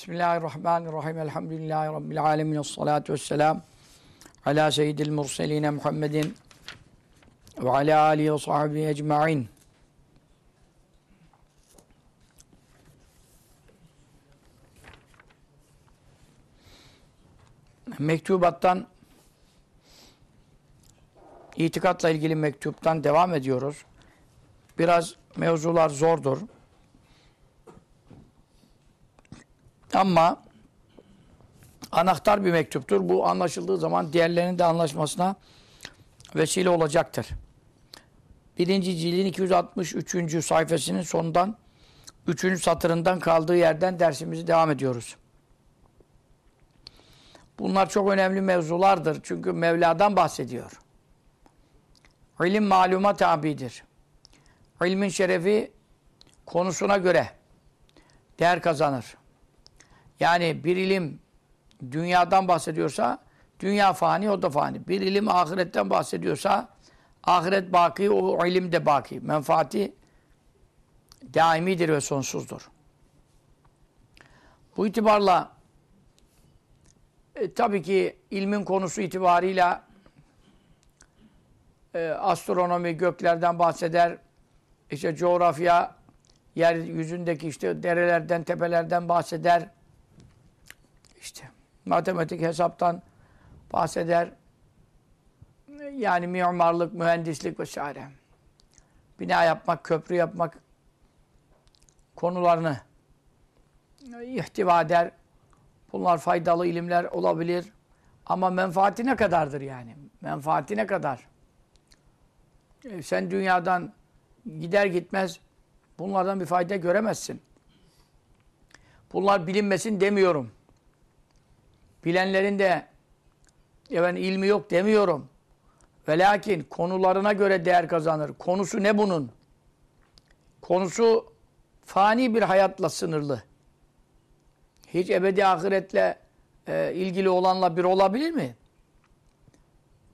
Bismillahirrahmanirrahim. Elhamdülillahi Rabbil alemin. Esselatu vesselam. Ala seyyidil murseline Muhammedin ve ala alihi ve sahbihi ecma'in. Mektubattan itikatla ilgili mektuptan devam ediyoruz. Biraz mevzular zordur. Ama anahtar bir mektuptur. Bu anlaşıldığı zaman diğerlerinin de anlaşmasına vesile olacaktır. Birinci cildin 263. sayfasının sonundan 3. satırından kaldığı yerden dersimizi devam ediyoruz. Bunlar çok önemli mevzulardır. Çünkü Mevla'dan bahsediyor. İlim maluma tabidir. İlmin şerefi konusuna göre değer kazanır. Yani bir ilim dünyadan bahsediyorsa dünya fani o da fani. Bir ilim ahiretten bahsediyorsa ahiret baki o ilim de baki. Menfaati daimidir ve sonsuzdur. Bu itibarla e, tabii ki ilmin konusu itibarıyla e, astronomi göklerden bahseder. İşte coğrafya yeryüzündeki işte derelerden, tepelerden bahseder. Matematik hesaptan bahseder. Yani mimarlık, mühendislik vesaire. Bina yapmak, köprü yapmak konularını ihtiva eder. Bunlar faydalı ilimler olabilir. Ama menfaati ne kadardır yani? Menfaati ne kadar? E, sen dünyadan gider gitmez bunlardan bir fayda göremezsin. Bunlar bilinmesin demiyorum. Bilenlerin de efendim, ilmi yok demiyorum. Ve lakin konularına göre değer kazanır. Konusu ne bunun? Konusu fani bir hayatla sınırlı. Hiç ebedi ahiretle e, ilgili olanla bir olabilir mi?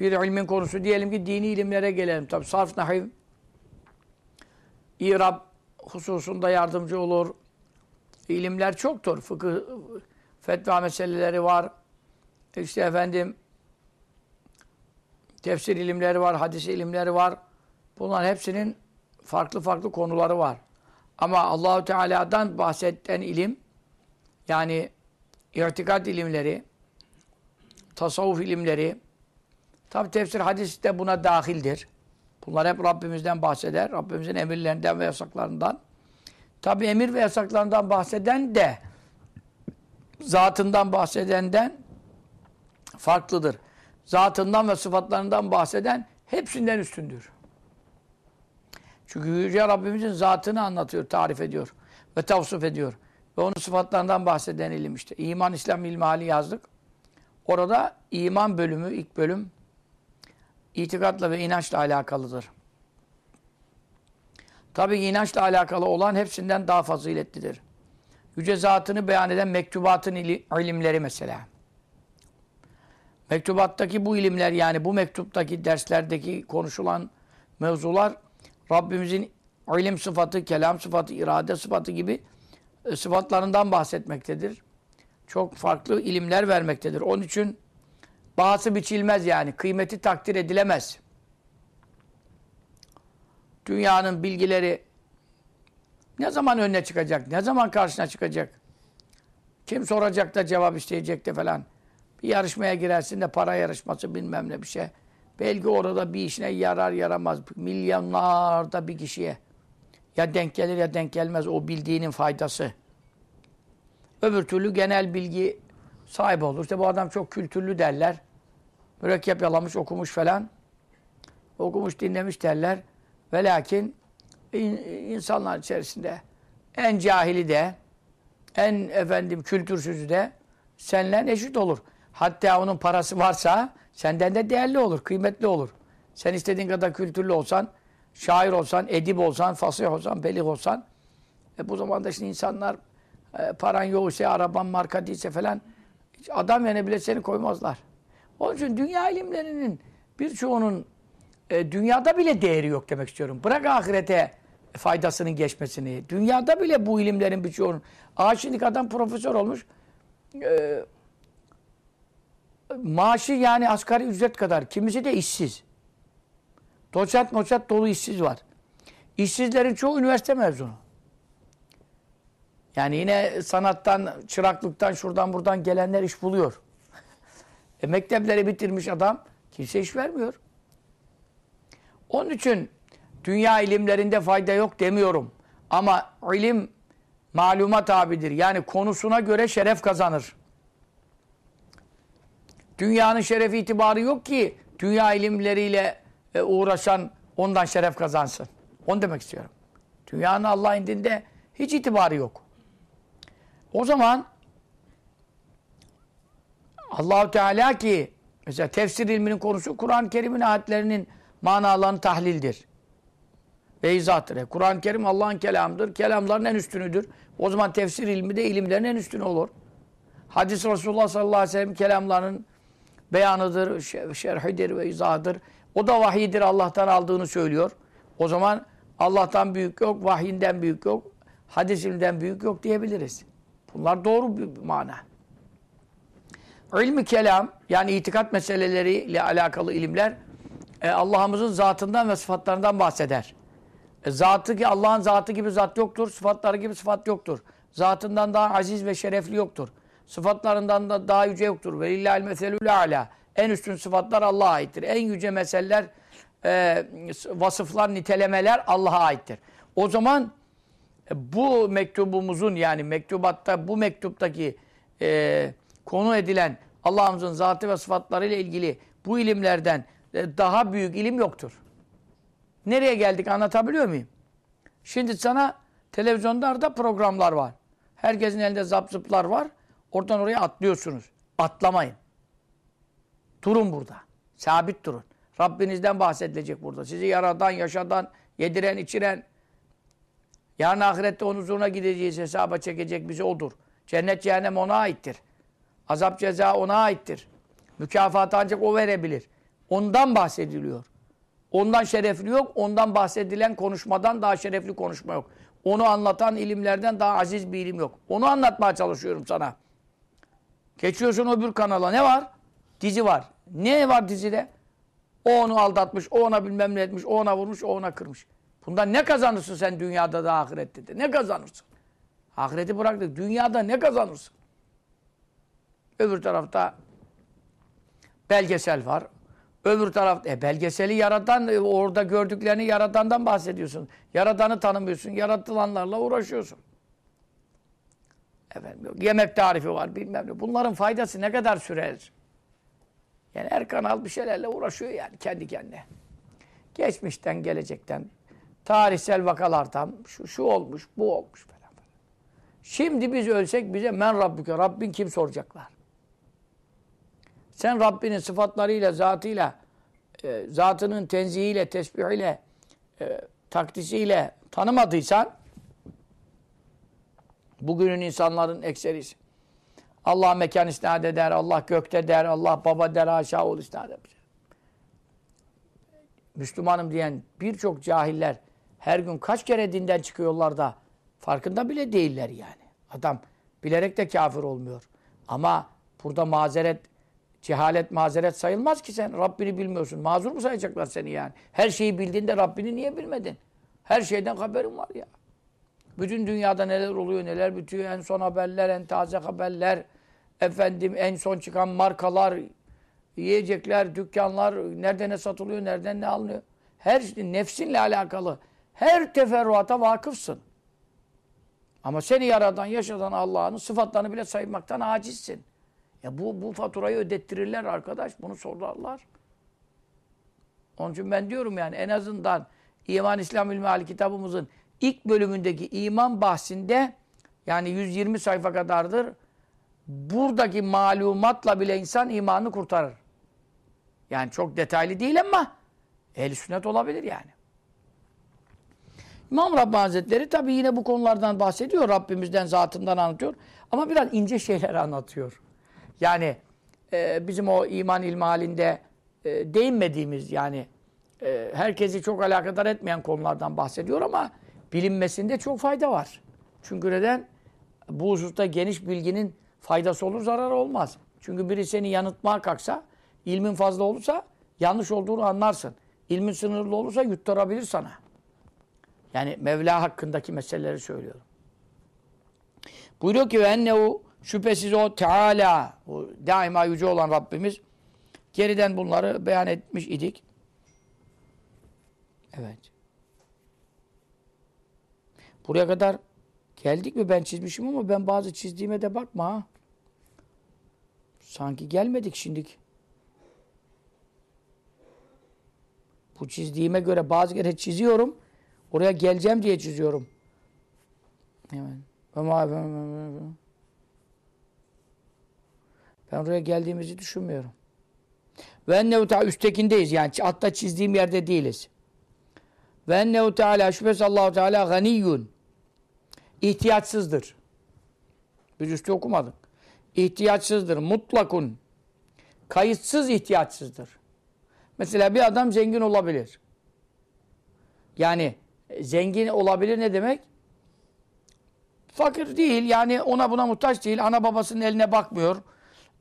Bir ilmin konusu diyelim ki dini ilimlere gelelim. Tabi sarf, nahiv, İrab hususunda yardımcı olur. İlimler çoktur. Fıkıh, fetva meseleleri var. İşte efendim tefsir ilimleri var, hadis ilimleri var. Bunların hepsinin farklı farklı konuları var. Ama Allahu Teala'dan bahseden ilim yani irtikat ilimleri, tasavvuf ilimleri, tabi tefsir hadis de buna dahildir. Bunlar hep Rabbimizden bahseder. Rabbimizin emirlerinden ve yasaklarından. Tabi emir ve yasaklarından bahseden de zatından bahsedenden farklıdır. Zatından ve sıfatlarından bahseden hepsinden üstündür. Çünkü Yüce Rabbimizin zatını anlatıyor, tarif ediyor ve tavsif ediyor. Ve onun sıfatlarından bahseden ilim işte. İman, İslam ilmi hali yazdık. Orada iman bölümü, ilk bölüm itikatla ve inançla alakalıdır. Tabi inançla alakalı olan hepsinden daha faziletlidir. Yüce zatını beyan eden mektubatın ilimleri mesela. Mektubattaki bu ilimler yani bu mektuptaki derslerdeki konuşulan mevzular Rabbimizin ilim sıfatı, kelam sıfatı, irade sıfatı gibi e, sıfatlarından bahsetmektedir. Çok farklı ilimler vermektedir. Onun için Bahası biçilmez yani. Kıymeti takdir edilemez. Dünyanın bilgileri ne zaman önüne çıkacak? Ne zaman karşına çıkacak? Kim soracak da cevap isteyecek de falan. Bir yarışmaya girersin de para yarışması bilmem ne bir şey. Belki orada bir işine yarar yaramaz. Milyonlarda bir kişiye. Ya denk gelir ya denk gelmez o bildiğinin faydası. Öbür türlü genel bilgi sahibi olur. İşte bu adam çok kültürlü derler. Mürekkep yalamış, okumuş falan. Okumuş, dinlemiş derler. Ve lakin insanlar içerisinde en cahili de en efendim kültürsüzü de seninle eşit olur. Hatta onun parası varsa senden de değerli olur, kıymetli olur. Sen istediğin kadar kültürlü olsan, şair olsan, edip olsan, fasih olsan, belik olsan e bu zamanda şimdi insanlar e, paran yoksa, araban marka değilse falan adam yerine bile seni koymazlar. Onun için dünya ilimlerinin birçoğunun e, dünyada bile değeri yok demek istiyorum. Bırak ahirete faydasının geçmesini. Dünyada bile bu ilimlerin birçoğunun. Aa adam profesör olmuş. e, maaşı yani asgari ücret kadar. Kimisi de işsiz. Doçent moçat dolu işsiz var. İşsizlerin çoğu üniversite mezunu. Yani yine sanattan, çıraklıktan, şuradan buradan gelenler iş buluyor. e, mektepleri bitirmiş adam kimse iş vermiyor. Onun için dünya ilimlerinde fayda yok demiyorum. Ama ilim malumat abidir. Yani konusuna göre şeref kazanır. Dünyanın şeref itibarı yok ki dünya ilimleriyle e, uğraşan ondan şeref kazansın. Onu demek istiyorum. Dünyanın Allah indinde hiç itibarı yok. O zaman Allahu Teala ki mesela tefsir ilminin konusu Kur'an-ı Kerim'in ayetlerinin manalarını tahlildir. Ve Kur'an-ı Kerim Allah'ın kelamıdır. Kelamların en üstünüdür. O zaman tefsir ilmi de ilimlerin en üstünü olur. Hadis Resulullah sallallahu aleyhi ve sellem kelamlarının beyanıdır, şerhidir ve izahıdır. O da vahidir Allah'tan aldığını söylüyor. O zaman Allah'tan büyük yok, vahyinden büyük yok, hadis ilminden büyük yok diyebiliriz. Bunlar doğru bir mana. İlmi kelam yani itikat meseleleriyle alakalı ilimler e, Allah'ımızın zatından ve sıfatlarından bahseder. E, zatı ki Allah'ın zatı gibi zat yoktur, sıfatları gibi sıfat yoktur. Zatından daha aziz ve şerefli yoktur. Sıfatlarından da daha yüce yoktur. Ve illahil meselül ala. En üstün sıfatlar Allah'a aittir. En yüce meseleler, e, vasıflar, nitelemeler Allah'a aittir. O zaman e, bu mektubumuzun yani mektubatta bu mektuptaki e, konu edilen Allah'ımızın zatı ve sıfatlarıyla ilgili bu ilimlerden e, daha büyük ilim yoktur. Nereye geldik anlatabiliyor muyum? Şimdi sana televizyonlarda programlar var. Herkesin elinde zap zıplar var. Oradan oraya atlıyorsunuz. Atlamayın. Durun burada. Sabit durun. Rabbinizden bahsedilecek burada. Sizi yaradan, yaşadan, yediren, içiren, yarın ahirette onun huzuruna gideceğiz, hesaba çekecek bizi odur. Cennet, cehennem ona aittir. Azap, ceza ona aittir. Mükafatı ancak o verebilir. Ondan bahsediliyor. Ondan şerefli yok, ondan bahsedilen konuşmadan daha şerefli konuşma yok. Onu anlatan ilimlerden daha aziz bir ilim yok. Onu anlatmaya çalışıyorum sana. Geçiyorsun öbür kanala. Ne var? Dizi var. Ne var dizide? O onu aldatmış, o ona bilmem ne etmiş, o ona vurmuş, o ona kırmış. Bundan ne kazanırsın sen dünyada da ahirette de? Ne kazanırsın? Ahireti bıraktık. Dünyada ne kazanırsın? Öbür tarafta belgesel var. Öbür tarafta e, belgeseli yaratan, e, orada gördüklerini yaratandan bahsediyorsun. Yaratanı tanımıyorsun. Yaratılanlarla uğraşıyorsun. Efendim, yemek tarifi var bilmem ne. Bunların faydası ne kadar sürer? Yani her kanal bir şeylerle uğraşıyor yani kendi kendine. Geçmişten, gelecekten, tarihsel vakalardan şu, şu olmuş, bu olmuş falan. Şimdi biz ölsek bize men Rabbüke, Rabbin kim soracaklar? Sen Rabbinin sıfatlarıyla, zatıyla, e, zatının tenzihiyle, tesbihiyle, e, takdisiyle tanımadıysan bugünün insanların ekserisi Allah mekan isnat eder, Allah gökte der, Allah baba der, aşağı ol isnat eder. Müslümanım diyen birçok cahiller her gün kaç kere dinden çıkıyorlar da farkında bile değiller yani. Adam bilerek de kafir olmuyor. Ama burada mazeret, cehalet mazeret sayılmaz ki sen. Rabbini bilmiyorsun. Mazur mu sayacaklar seni yani? Her şeyi bildiğinde Rabbini niye bilmedin? Her şeyden haberin var ya. Bütün dünyada neler oluyor, neler bitiyor. En son haberler, en taze haberler. Efendim en son çıkan markalar, yiyecekler, dükkanlar, nerede ne satılıyor, nereden ne alınıyor. Her şey, nefsinle alakalı her teferruata vakıfsın. Ama seni yaradan, yaşadan Allah'ın sıfatlarını bile saymaktan acizsin. Ya bu, bu faturayı ödettirirler arkadaş. Bunu sorarlar. Onun için ben diyorum yani en azından İman İslam İlmihali kitabımızın ilk bölümündeki iman bahsinde yani 120 sayfa kadardır. Buradaki malumatla bile insan imanını kurtarır. Yani çok detaylı değil ama ehl sünnet olabilir yani. İmam Rabbani Hazretleri tabi yine bu konulardan bahsediyor. Rabbimizden, zatından anlatıyor. Ama biraz ince şeyler anlatıyor. Yani e, bizim o iman ilmi e, değinmediğimiz yani e, herkesi çok alakadar etmeyen konulardan bahsediyor ama bilinmesinde çok fayda var. Çünkü neden? Bu hususta geniş bilginin faydası olur, zararı olmaz. Çünkü biri seni yanıltmaya kalksa, ilmin fazla olursa yanlış olduğunu anlarsın. İlmin sınırlı olursa yutturabilir sana. Yani Mevla hakkındaki meseleleri söylüyorum. Buyuruyor ki ennehu şüphesiz o Teala, o daima yüce olan Rabbimiz geriden bunları beyan etmiş idik. Evet. Buraya kadar geldik mi ben çizmişim ama ben bazı çizdiğime de bakma ha. Sanki gelmedik şimdik. Bu çizdiğime göre bazı kere çiziyorum. Oraya geleceğim diye çiziyorum. Evet. Ben oraya geldiğimizi düşünmüyorum. Ve ennehu ta üsttekindeyiz yani hatta çizdiğim yerde değiliz. Ve ennehu teala şüphesiz Allahu Teala ganiyyun. İhtiyaçsızdır. Biz üstü okumadık. İhtiyaçsızdır. Mutlakun. Kayıtsız ihtiyaçsızdır. Mesela bir adam zengin olabilir. Yani zengin olabilir ne demek? Fakir değil yani ona buna muhtaç değil. Ana babasının eline bakmıyor.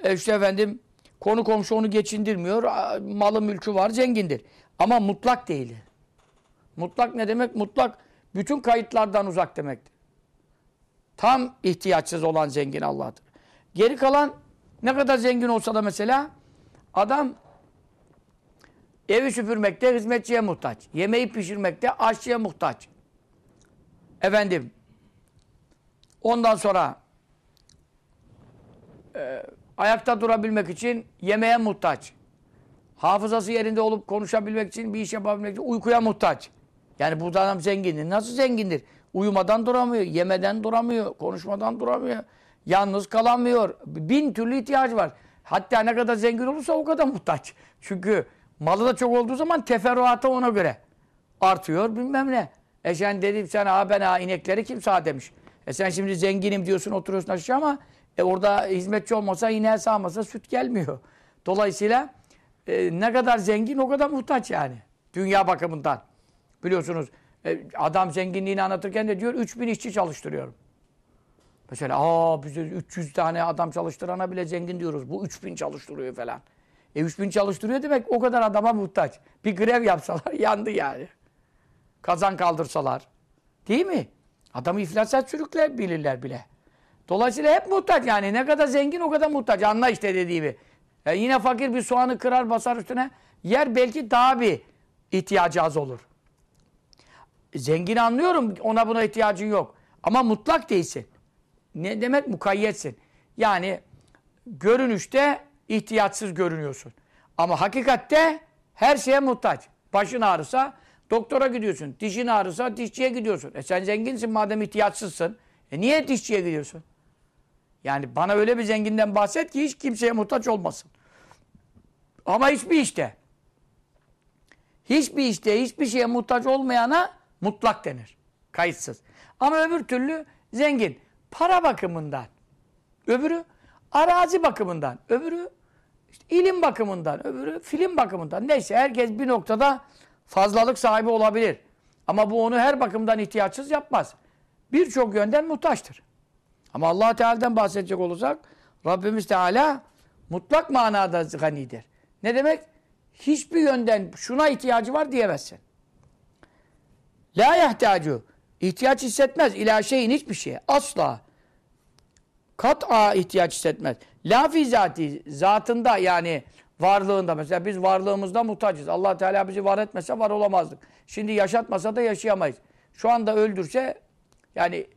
E işte efendim konu komşu onu geçindirmiyor. Malı mülkü var zengindir. Ama mutlak değil. Mutlak ne demek? Mutlak bütün kayıtlardan uzak demektir. Tam ihtiyaçsız olan zengin Allah'tır. Geri kalan ne kadar zengin olsa da mesela adam evi süpürmekte hizmetçiye muhtaç. Yemeği pişirmekte aşçıya muhtaç. Efendim ondan sonra e, ayakta durabilmek için yemeğe muhtaç. Hafızası yerinde olup konuşabilmek için, bir iş yapabilmek için uykuya muhtaç. Yani bu adam zengindir. Nasıl zengindir? Uyumadan duramıyor, yemeden duramıyor, konuşmadan duramıyor. Yalnız kalamıyor. Bin türlü ihtiyacı var. Hatta ne kadar zengin olursa o kadar muhtaç. Çünkü malı da çok olduğu zaman teferruatı ona göre artıyor bilmem ne. E sen dedim sen ha ben ha inekleri kim sağ demiş. E sen şimdi zenginim diyorsun oturuyorsun aşağı ama e orada hizmetçi olmasa ineğe sağmasa süt gelmiyor. Dolayısıyla e, ne kadar zengin o kadar muhtaç yani. Dünya bakımından. Biliyorsunuz e, adam zenginliğini anlatırken de diyor 3000 işçi çalıştırıyorum. Mesela aa bize 300 tane adam çalıştırana bile zengin diyoruz. Bu 3000 çalıştırıyor falan. E 3000 çalıştırıyor demek o kadar adama muhtaç. Bir grev yapsalar yandı yani. Kazan kaldırsalar. Değil mi? Adamı iflasa sürükler bilirler bile. Dolayısıyla hep muhtaç yani. Ne kadar zengin o kadar muhtaç. Anla işte dediğimi. E yine fakir bir soğanı kırar basar üstüne. Yer belki daha bir ihtiyacı az olur. Zengin anlıyorum. Ona buna ihtiyacın yok. Ama mutlak değilsin. Ne demek? Mukayyetsin. Yani görünüşte ihtiyaçsız görünüyorsun. Ama hakikatte her şeye muhtaç. Başın ağrısa doktora gidiyorsun. Dişin ağrısa dişçiye gidiyorsun. E sen zenginsin madem ihtiyaçsızsın. E niye dişçiye gidiyorsun? Yani bana öyle bir zenginden bahset ki hiç kimseye muhtaç olmasın. Ama hiçbir işte. Hiçbir işte, hiçbir şeye muhtaç olmayana mutlak denir. Kayıtsız. Ama öbür türlü zengin. Para bakımından. Öbürü arazi bakımından. Öbürü işte ilim bakımından. Öbürü film bakımından. Neyse herkes bir noktada fazlalık sahibi olabilir. Ama bu onu her bakımdan ihtiyaçsız yapmaz. Birçok yönden muhtaçtır. Ama allah Teala'dan bahsedecek olursak Rabbimiz Teala mutlak manada ganidir. Ne demek? Hiçbir yönden şuna ihtiyacı var diyemezsin. La yahtacu. ihtiyaç hissetmez. İla şeyin hiçbir şeye. Asla. Kat'a ihtiyaç hissetmez. La fi zati. Zatında yani varlığında. Mesela biz varlığımızda muhtacız. allah Teala bizi var etmese var olamazdık. Şimdi yaşatmasa da yaşayamayız. Şu anda öldürse yani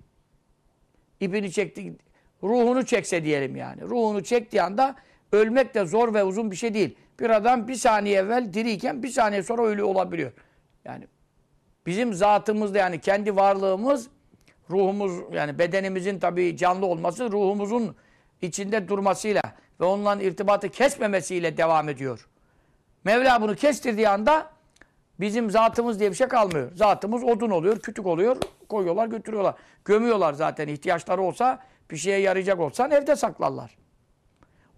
ipini çekti, ruhunu çekse diyelim yani. Ruhunu çektiği anda ölmek de zor ve uzun bir şey değil. Bir adam bir saniye evvel diriyken bir saniye sonra ölü olabiliyor. Yani bizim zatımızda yani kendi varlığımız, ruhumuz yani bedenimizin tabii canlı olması ruhumuzun içinde durmasıyla ve onunla irtibatı kesmemesiyle devam ediyor. Mevla bunu kestirdiği anda bizim zatımız diye bir şey kalmıyor. Zatımız odun oluyor, kütük oluyor, koyuyorlar, götürüyorlar. Gömüyorlar zaten ihtiyaçları olsa, bir şeye yarayacak olsan evde saklarlar.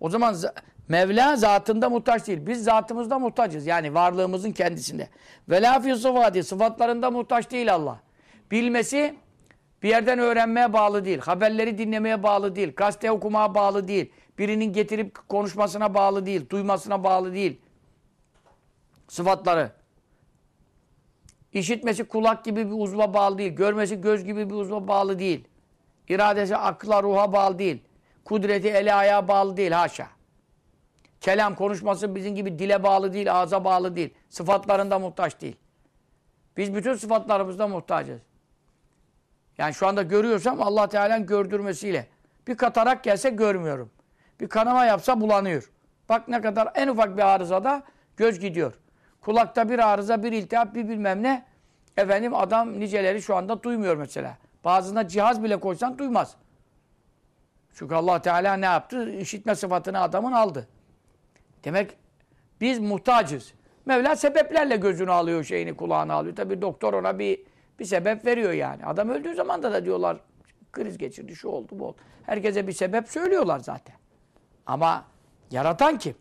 O zaman Mevla zatında muhtaç değil. Biz zatımızda muhtacız. Yani varlığımızın kendisinde. Ve la fi. Sıfatlarında muhtaç değil Allah. Bilmesi Bir yerden öğrenmeye bağlı değil. Haberleri dinlemeye bağlı değil. Gazete okumaya bağlı değil. Birinin getirip konuşmasına bağlı değil. Duymasına bağlı değil. Sıfatları. İşitmesi kulak gibi bir uzva bağlı değil. Görmesi göz gibi bir uzva bağlı değil. İradesi akla, ruha bağlı değil. Kudreti ele ayağa bağlı değil. Haşa. Kelam konuşması bizim gibi dile bağlı değil, ağza bağlı değil. Sıfatlarında muhtaç değil. Biz bütün sıfatlarımızda muhtacız. Yani şu anda görüyorsam Allah Teala'nın gördürmesiyle. Bir katarak gelse görmüyorum. Bir kanama yapsa bulanıyor. Bak ne kadar en ufak bir arızada göz gidiyor. Kulakta bir arıza, bir iltihap, bir bilmem ne. Efendim adam niceleri şu anda duymuyor mesela. Bazına cihaz bile koysan duymaz. Çünkü Allah Teala ne yaptı? İşitme sıfatını adamın aldı. Demek biz muhtacız. Mevla sebeplerle gözünü alıyor, şeyini kulağını alıyor. Tabi doktor ona bir bir sebep veriyor yani. Adam öldüğü zaman da, da diyorlar kriz geçirdi, şu oldu, bu oldu. Herkese bir sebep söylüyorlar zaten. Ama yaratan kim?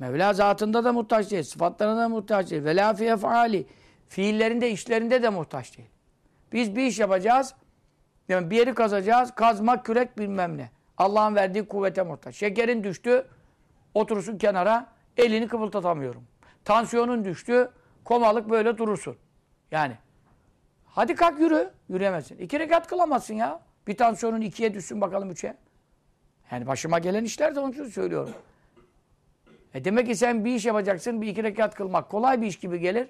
Mevla zatında da muhtaç değil, sıfatlarına da muhtaç değil. Ve la fi efali. Fiillerinde, işlerinde de muhtaç değil. Biz bir iş yapacağız, yani bir yeri kazacağız, kazmak, kürek bilmem ne. Allah'ın verdiği kuvvete muhtaç. Şekerin düştü, oturursun kenara, elini kıpıldatamıyorum. Tansiyonun düştü, komalık böyle durursun. Yani hadi kalk yürü, yürüyemezsin. İki rekat kılamazsın ya. Bir tansiyonun ikiye düşsün bakalım üçe. Yani başıma gelen işler de onun için söylüyorum. E demek ki sen bir iş yapacaksın, bir iki rekat kılmak kolay bir iş gibi gelir.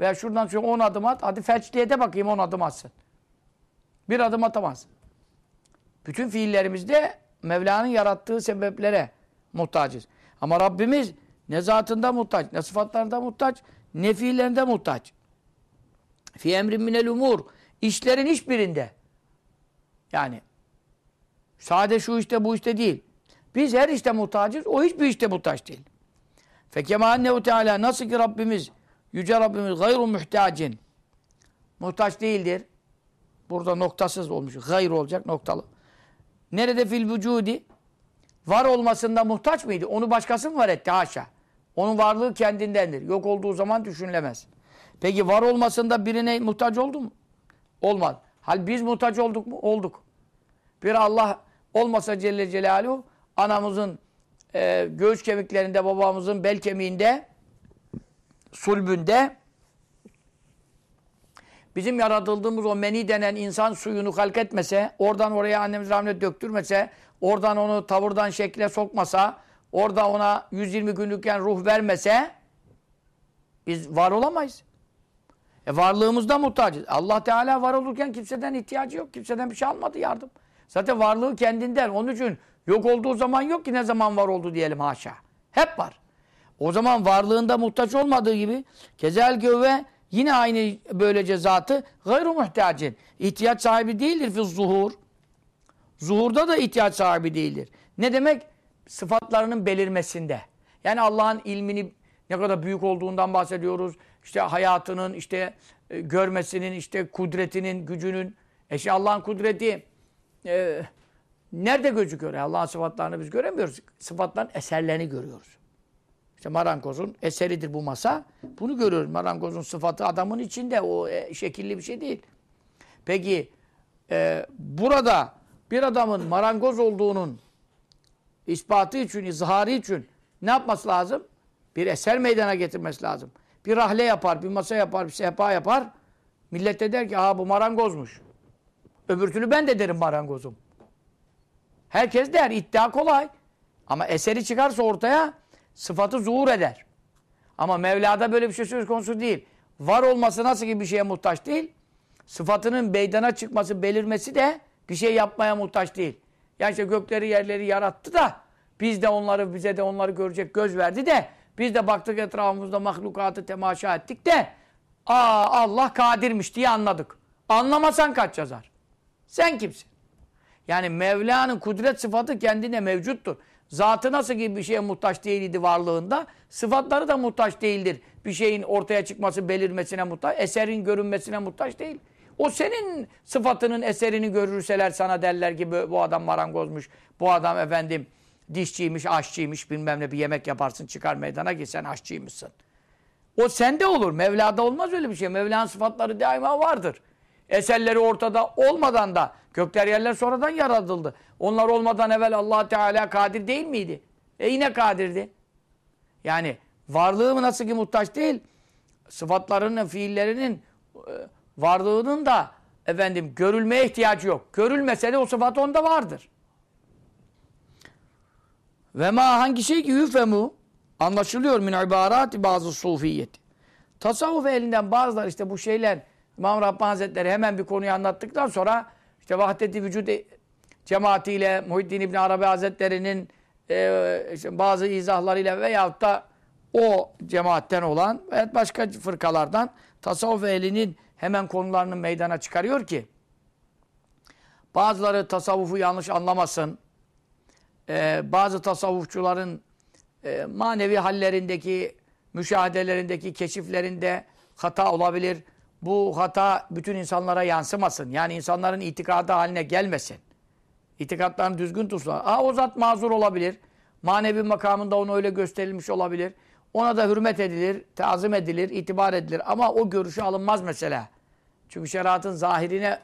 Veya şuradan şöyle on adım at, hadi felçliğe de bakayım on adım atsın. Bir adım atamaz. Bütün fiillerimizde Mevla'nın yarattığı sebeplere muhtacız. Ama Rabbimiz ne zatında muhtaç, ne sıfatlarında muhtaç, ne fiillerinde muhtaç. Fi emrin minel umur. İşlerin hiçbirinde. Yani sade şu işte bu işte değil. Biz her işte muhtacız, o hiçbir işte muhtaç değil. Fekema annehu teala nasıl ki Rabbimiz, yüce Rabbimiz gayru muhtacin. Muhtaç değildir. Burada noktasız olmuş. Gayr olacak noktalı. Nerede fil vücudi? Var olmasında muhtaç mıydı? Onu başkası mı var etti? Haşa. Onun varlığı kendindendir. Yok olduğu zaman düşünülemez. Peki var olmasında birine muhtaç oldu mu? Olmaz. Hal biz muhtaç olduk mu? Olduk. Bir Allah olmasa Celle Celaluhu anamızın e, göğüs kemiklerinde, babamızın bel kemiğinde, sulbünde bizim yaratıldığımız o meni denen insan suyunu halk etmese, oradan oraya annemiz rahmet döktürmese, oradan onu tavırdan şekle sokmasa, orada ona 120 günlükken ruh vermese, biz var olamayız. E varlığımızda muhtacız. Allah Teala var olurken kimseden ihtiyacı yok. Kimseden bir şey almadı yardım. Zaten varlığı kendinden. Onun için yok olduğu zaman yok ki ne zaman var oldu diyelim haşa. Hep var. O zaman varlığında muhtaç olmadığı gibi kezel göve yine aynı böylece zatı gayru muhtacin. İhtiyaç sahibi değildir fi zuhur. Zuhurda da ihtiyaç sahibi değildir. Ne demek? Sıfatlarının belirmesinde. Yani Allah'ın ilmini ne kadar büyük olduğundan bahsediyoruz. İşte hayatının, işte e, görmesinin, işte kudretinin, gücünün. E Allah'ın kudreti e, nerede gözüküyor? Allah'ın sıfatlarını biz göremiyoruz. Sıfatların eserlerini görüyoruz. İşte marangozun eseridir bu masa. Bunu görüyoruz. Marangozun sıfatı adamın içinde. O e, şekilli bir şey değil. Peki e, burada bir adamın marangoz olduğunun ispatı için, izharı için ne yapması lazım? Bir eser meydana getirmesi lazım. Bir rahle yapar, bir masa yapar, bir sehpa yapar. Millet de der ki aha bu marangozmuş. Öbür türlü ben de derim marangozum. Herkes der. iddia kolay. Ama eseri çıkarsa ortaya sıfatı zuhur eder. Ama Mevla'da böyle bir şey söz konusu değil. Var olması nasıl ki bir şeye muhtaç değil. Sıfatının meydana çıkması, belirmesi de bir şey yapmaya muhtaç değil. Yani işte gökleri yerleri yarattı da biz de onları bize de onları görecek göz verdi de biz de baktık etrafımızda mahlukatı temaşa ettik de aa Allah kadirmiş diye anladık. Anlamasan kaç yazar? Sen kimsin? Yani Mevla'nın kudret sıfatı kendine mevcuttur. Zatı nasıl gibi bir şeye muhtaç değildi varlığında, sıfatları da muhtaç değildir. Bir şeyin ortaya çıkması, belirmesine muhtaç, eserin görünmesine muhtaç değil. O senin sıfatının eserini görürseler sana derler ki bu adam marangozmuş, bu adam efendim dişçiymiş, aşçıymış bilmem ne bir yemek yaparsın çıkar meydana ki sen aşçıymışsın. O sende olur. Mevla'da olmaz öyle bir şey. Mevla'nın sıfatları daima vardır. Eserleri ortada olmadan da gökler yerler sonradan yaratıldı. Onlar olmadan evvel allah Teala kadir değil miydi? E yine kadirdi. Yani varlığı mı nasıl ki muhtaç değil, sıfatlarının, fiillerinin e, varlığının da efendim görülmeye ihtiyacı yok. Görülmese de o sıfat onda vardır. Ve ma hangi şey ki yüfemu anlaşılıyor min ibarati bazı sufiyeti. Tasavvuf elinden bazılar işte bu şeyler İmam Rabbani Hazretleri hemen bir konuyu anlattıktan sonra işte vahdeti vücut cemaatiyle Muhiddin İbn Arabi Hazretleri'nin e, işte bazı izahlarıyla veyahut da o cemaatten olan veya başka fırkalardan tasavvuf ehlinin hemen konularını meydana çıkarıyor ki bazıları tasavvufu yanlış anlamasın. Ee, bazı tasavvufçuların e, manevi hallerindeki, müşahedelerindeki, keşiflerinde hata olabilir. Bu hata bütün insanlara yansımasın. Yani insanların itikadı haline gelmesin. İtikatlarını düzgün tutsunlar. Aa o zat mazur olabilir. Manevi makamında onu öyle gösterilmiş olabilir. Ona da hürmet edilir, tazim edilir, itibar edilir. Ama o görüşü alınmaz mesela. Çünkü şeriatın zahirine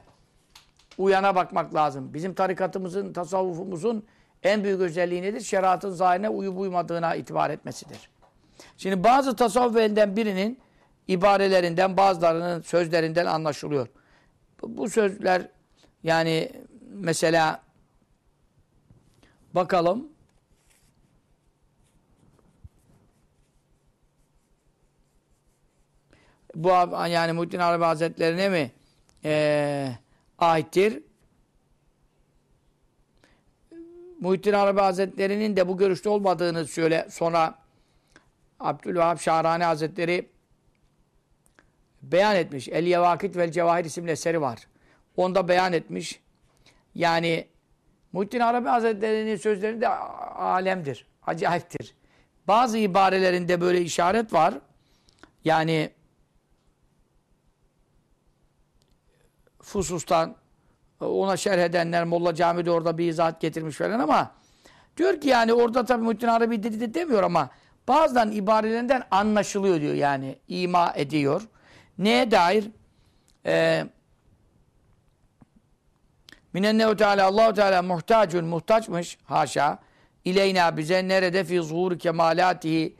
uyana bakmak lazım. Bizim tarikatımızın, tasavvufumuzun en büyük özelliği nedir? Şeriatın zahirine uyup uymadığına itibar etmesidir. Şimdi bazı tasavvuf elinden birinin ibarelerinden, bazılarının sözlerinden anlaşılıyor. Bu sözler yani mesela bakalım bu yani Muhittin Arabi Hazretlerine mi e, aittir? Muhittin Arabi Hazretleri'nin de bu görüşte olmadığını söyle sonra Abdülvahab Şahrani Hazretleri beyan etmiş. El Yevakit vel Cevahir isimli eseri var. Onda beyan etmiş. Yani Muhittin Arabi Hazretleri'nin sözleri de alemdir. Acayiptir. Bazı ibarelerinde böyle işaret var. Yani fusustan ona şerh edenler Molla Cami'de orada bir izahat getirmiş falan ama diyor ki yani orada tabii Muhittin Arabi dedi de demiyor ama bazıdan ibarelerinden anlaşılıyor diyor yani ima ediyor. Neye dair? Ee, Minennehu Teala Allahu Teala muhtacun muhtaçmış haşa ileyna bize nerede fi zuhur kemalatihi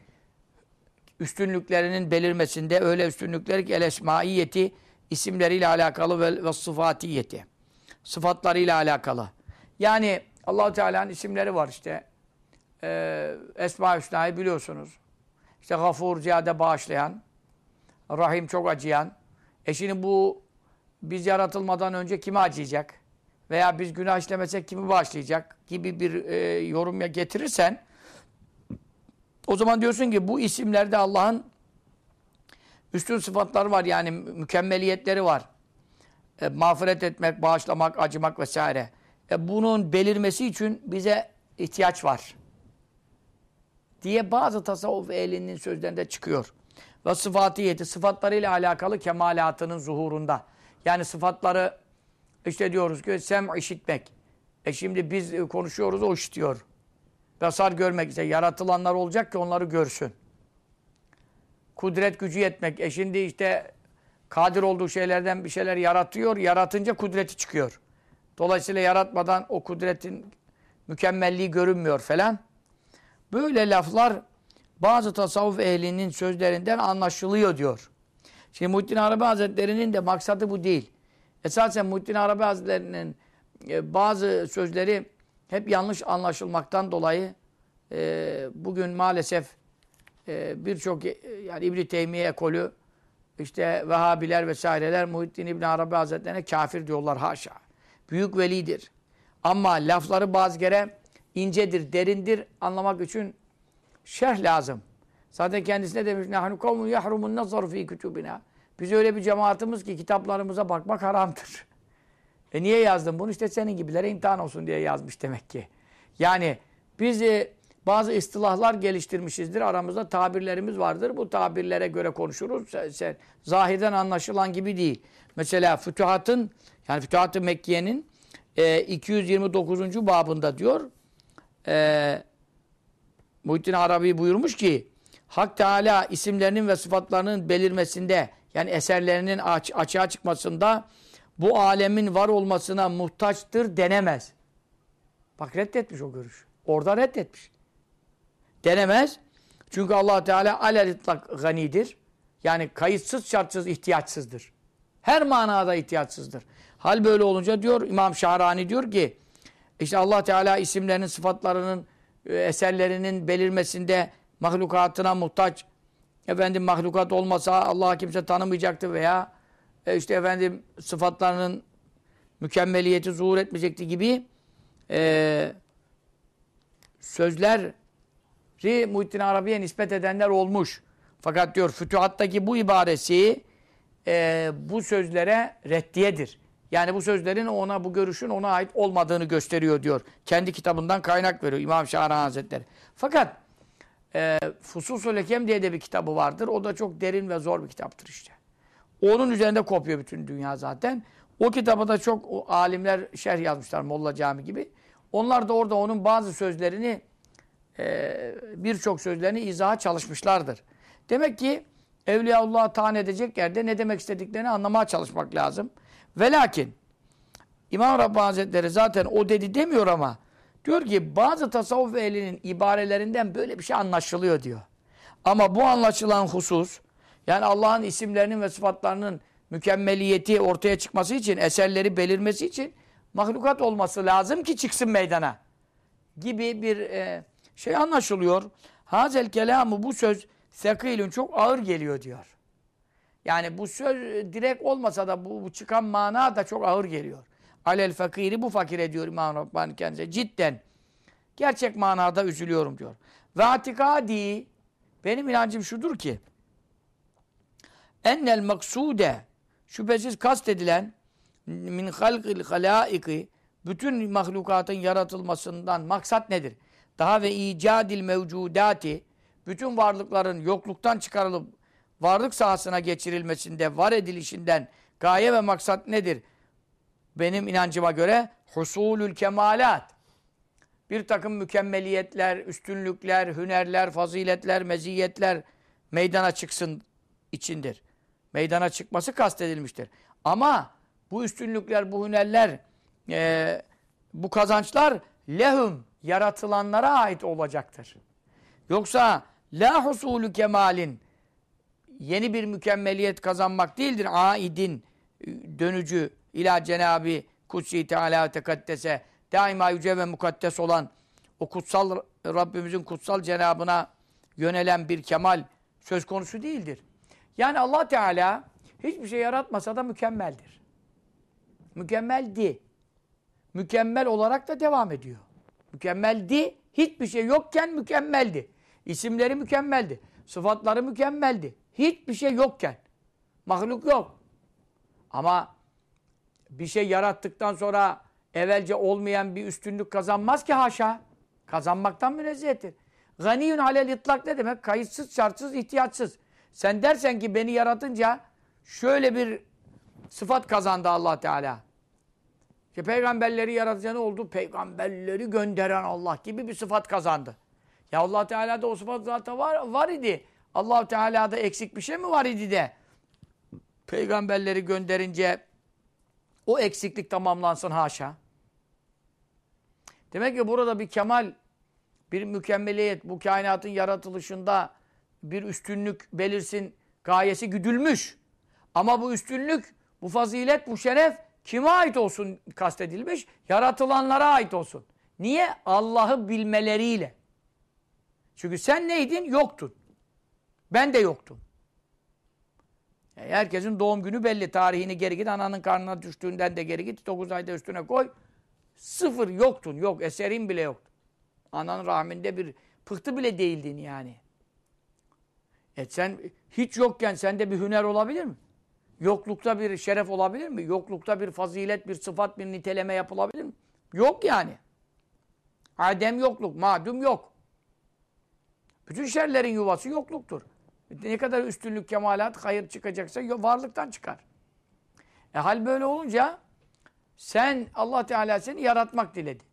üstünlüklerinin belirmesinde öyle üstünlükleri ki el esmaiyeti isimleriyle alakalı ve, ve sıfatiyeti. Sıfatlarıyla alakalı. Yani allah Teala'nın isimleri var işte. Ee, Esma-i Hüsna'yı biliyorsunuz. İşte Gafur, Ziyade bağışlayan, Rahim çok acıyan. E şimdi bu biz yaratılmadan önce kime acıyacak? Veya biz günah işlemesek kimi bağışlayacak? Gibi bir e, yorum getirirsen o zaman diyorsun ki bu isimlerde Allah'ın üstün sıfatları var yani mükemmeliyetleri var. E, mağfiret etmek, bağışlamak, acımak vesaire. E, bunun belirmesi için bize ihtiyaç var. Diye bazı tasavvuf ehlinin sözlerinde çıkıyor. Ve sıfatiyeti, sıfatlarıyla alakalı kemalatının zuhurunda. Yani sıfatları işte diyoruz ki sem işitmek. E şimdi biz konuşuyoruz o işitiyor. Basar görmek ise yaratılanlar olacak ki onları görsün kudret gücü yetmek. E şimdi işte kadir olduğu şeylerden bir şeyler yaratıyor. Yaratınca kudreti çıkıyor. Dolayısıyla yaratmadan o kudretin mükemmelliği görünmüyor falan. Böyle laflar bazı tasavvuf ehlinin sözlerinden anlaşılıyor diyor. Şimdi Muhittin Arabi Hazretleri'nin de maksadı bu değil. Esasen Muhittin Arabi Hazretleri'nin e, bazı sözleri hep yanlış anlaşılmaktan dolayı e, bugün maalesef e, birçok yani İbn Teymiye ekolü işte Vehhabiler vesaireler Muhittin İbn Arabi Hazretlerine kafir diyorlar haşa. Büyük velidir. Ama lafları bazı kere incedir, derindir. Anlamak için şerh lazım. Zaten kendisine demiş nahnu kavmun yahrumun nazar fi kutubina. Biz öyle bir cemaatimiz ki kitaplarımıza bakmak haramdır. E niye yazdın bunu? İşte senin gibilere imtihan olsun diye yazmış demek ki. Yani biz e, bazı istilahlar geliştirmişizdir. Aramızda tabirlerimiz vardır. Bu tabirlere göre konuşuruz. Sen, sen, zahirden anlaşılan gibi değil. Mesela Fütuhat'ın yani Fütuhat-ı Mekke'nin e, 229. babında diyor e, Muhittin Arabi buyurmuş ki Hak Teala isimlerinin ve sıfatlarının belirmesinde yani eserlerinin aç, açığa çıkmasında bu alemin var olmasına muhtaçtır denemez. Bak reddetmiş o görüş. Orada reddetmiş. Denemez. Çünkü allah Teala alel itlak ganidir. Yani kayıtsız şartsız ihtiyaçsızdır. Her manada ihtiyaçsızdır. Hal böyle olunca diyor İmam Şahrani diyor ki işte Allah Teala isimlerinin, sıfatlarının, eserlerinin belirmesinde mahlukatına muhtaç. Efendim mahlukat olmasa Allah'a kimse tanımayacaktı veya e, işte efendim sıfatlarının mükemmeliyeti zuhur etmeyecekti gibi e, sözleri Muhittin Arabi'ye nispet edenler olmuş. Fakat diyor Fütuhat'taki bu ibaresi e, bu sözlere reddiyedir. Yani bu sözlerin ona, bu görüşün ona ait olmadığını gösteriyor diyor. Kendi kitabından kaynak veriyor İmam Şahran Hazretleri. Fakat e, Fusus-ül Ekem diye de bir kitabı vardır. O da çok derin ve zor bir kitaptır işte. Onun üzerinde kopuyor bütün dünya zaten. O kitabı da çok o, alimler şerh yazmışlar Molla Cami gibi. Onlar da orada onun bazı sözlerini e, birçok sözlerini izaha çalışmışlardır. Demek ki Evliyaullah'ı taan edecek yerde ne demek istediklerini anlamaya çalışmak lazım. Ve lakin İmam Rabbani Hazretleri zaten o dedi demiyor ama diyor ki bazı tasavvuf ehlinin ibarelerinden böyle bir şey anlaşılıyor diyor. Ama bu anlaşılan husus yani Allah'ın isimlerinin ve sıfatlarının mükemmeliyeti ortaya çıkması için, eserleri belirmesi için mahlukat olması lazım ki çıksın meydana. Gibi bir e, şey anlaşılıyor. Hazel kelamı bu söz sekilün çok ağır geliyor diyor. Yani bu söz direkt olmasa da bu, bu çıkan mana da çok ağır geliyor. Alel fakiri bu fakir ediyor İmam Rabbani kendisi. Cidden. Gerçek manada üzülüyorum diyor. Ve atikadi benim inancım şudur ki ennel maksude şüphesiz kastedilen min halqil halaiki bütün mahlukatın yaratılmasından maksat nedir? Daha ve icadil mevcudati bütün varlıkların yokluktan çıkarılıp varlık sahasına geçirilmesinde, var edilişinden gaye ve maksat nedir? Benim inancıma göre husulül kemalat. Bir takım mükemmeliyetler, üstünlükler, hünerler, faziletler, meziyetler meydana çıksın içindir. Meydana çıkması kastedilmiştir. Ama bu üstünlükler, bu hünerler, e, bu kazançlar lehum, yaratılanlara ait olacaktır. Yoksa la husulü kemalin yeni bir mükemmeliyet kazanmak değildir. Aidin dönücü ila Cenab-ı Kutsi Teala Tekaddese daima yüce ve mukaddes olan o kutsal Rabbimizin kutsal cenabına yönelen bir kemal söz konusu değildir. Yani Allah Teala hiçbir şey yaratmasa da mükemmeldir. Mükemmeldi. Mükemmel olarak da devam ediyor. Mükemmeldi. Hiçbir şey yokken mükemmeldi. İsimleri mükemmeldi. Sıfatları mükemmeldi. Hiçbir şey yokken. Mahluk yok. Ama bir şey yarattıktan sonra evvelce olmayan bir üstünlük kazanmaz ki haşa. Kazanmaktan münezzehtir. Ganiyun alel itlak ne demek? Kayıtsız, şartsız, ihtiyaçsız. Sen dersen ki beni yaratınca şöyle bir sıfat kazandı allah Teala. İşte peygamberleri yaratınca ne oldu? Peygamberleri gönderen Allah gibi bir sıfat kazandı. Ya allah Teala'da o sıfat zaten var, var idi allah Teala'da eksik bir şey mi var idi de peygamberleri gönderince o eksiklik tamamlansın haşa. Demek ki burada bir kemal, bir mükemmeliyet, bu kainatın yaratılışında bir üstünlük belirsin gayesi güdülmüş. Ama bu üstünlük, bu fazilet, bu şeref kime ait olsun kastedilmiş? Yaratılanlara ait olsun. Niye? Allah'ı bilmeleriyle. Çünkü sen neydin? Yoktun. Ben de yoktum. Yani herkesin doğum günü belli. Tarihini geri git. Ananın karnına düştüğünden de geri git. 9 ayda üstüne koy. Sıfır yoktun. Yok. Eserin bile yoktu. Ananın rahminde bir pıhtı bile değildin yani. E sen hiç yokken sende bir hüner olabilir mi? Yoklukta bir şeref olabilir mi? Yoklukta bir fazilet, bir sıfat, bir niteleme yapılabilir mi? Yok yani. Adem yokluk, madum yok. Bütün şerlerin yuvası yokluktur. Ne kadar üstünlük, kemalat, hayır çıkacaksa varlıktan çıkar. E hal böyle olunca sen Allah Teala seni yaratmak diledi.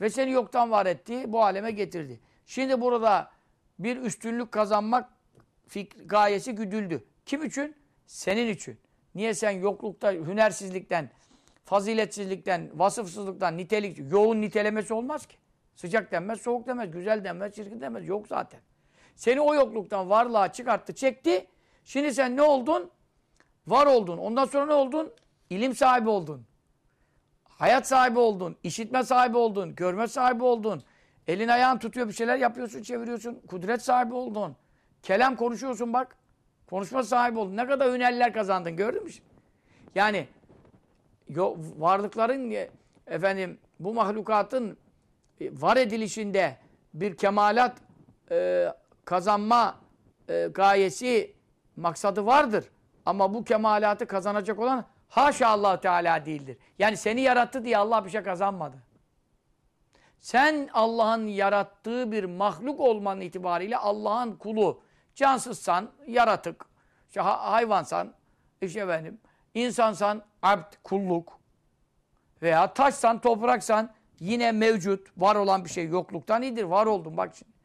Ve seni yoktan var etti, bu aleme getirdi. Şimdi burada bir üstünlük kazanmak fikri, gayesi güdüldü. Kim için? Senin için. Niye sen yoklukta, hünersizlikten, faziletsizlikten, vasıfsızlıktan, nitelik, yoğun nitelemesi olmaz ki. Sıcak denmez, soğuk denmez, güzel denmez, çirkin denmez. Yok zaten. Seni o yokluktan varlığa çıkarttı, çekti. Şimdi sen ne oldun? Var oldun. Ondan sonra ne oldun? İlim sahibi oldun. Hayat sahibi oldun. işitme sahibi oldun. Görme sahibi oldun. Elin ayağın tutuyor bir şeyler yapıyorsun, çeviriyorsun. Kudret sahibi oldun. Kelam konuşuyorsun bak. Konuşma sahibi oldun. Ne kadar hünerler kazandın gördün mü? Yani varlıkların e, efendim bu mahlukatın e, var edilişinde bir kemalat e, kazanma e, gayesi maksadı vardır. Ama bu kemalatı kazanacak olan haşa allah Teala değildir. Yani seni yarattı diye Allah bir şey kazanmadı. Sen Allah'ın yarattığı bir mahluk olmanın itibariyle Allah'ın kulu. Cansızsan, yaratık. İşte hayvansan, işte efendim, insansan, abd, kulluk. Veya taşsan, topraksan yine mevcut, var olan bir şey yokluktan iyidir. Var oldun bak şimdi.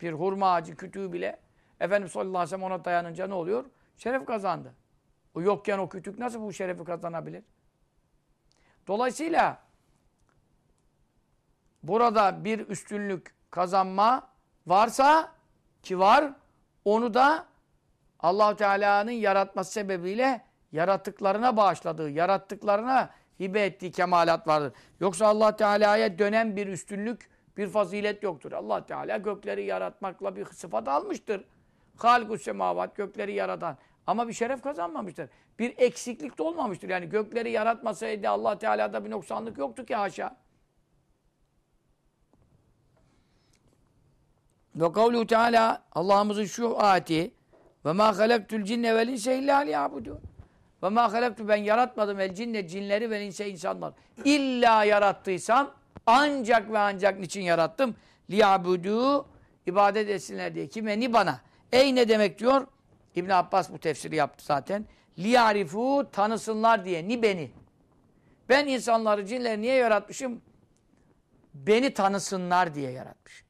Bir hurma ağacı kütüğü bile Efendimiz sallallahu aleyhi ve sellem ona dayanınca ne oluyor? Şeref kazandı. O yokken o kütük nasıl bu şerefi kazanabilir? Dolayısıyla burada bir üstünlük kazanma varsa ki var onu da allah Teala'nın yaratması sebebiyle yarattıklarına bağışladığı, yarattıklarına hibe ettiği kemalat vardır. Yoksa allah Teala'ya dönen bir üstünlük, bir fazilet yoktur. allah Teala gökleri yaratmakla bir sıfat almıştır. Halkus semavat, gökleri yaratan. Ama bir şeref kazanmamıştır. Bir eksiklik de olmamıştır. Yani gökleri yaratmasaydı allah Teala'da bir noksanlık yoktu ki haşa. Ve kavlu Teala Allah'ımızın şu ayeti ve ma halaktul cinne vel inse illa liyabudun. Ve ma halaktu ben yaratmadım el cinne cinleri ve inse insanlar. İlla yarattıysam ancak ve ancak niçin yarattım? Liyabudu ibadet etsinler diye. Kime? Ni bana. Ey ne demek diyor? İbn Abbas bu tefsiri yaptı zaten. Liyarifu tanısınlar diye. Ni beni. Ben insanları, cinleri niye yaratmışım? Beni tanısınlar diye yaratmışım.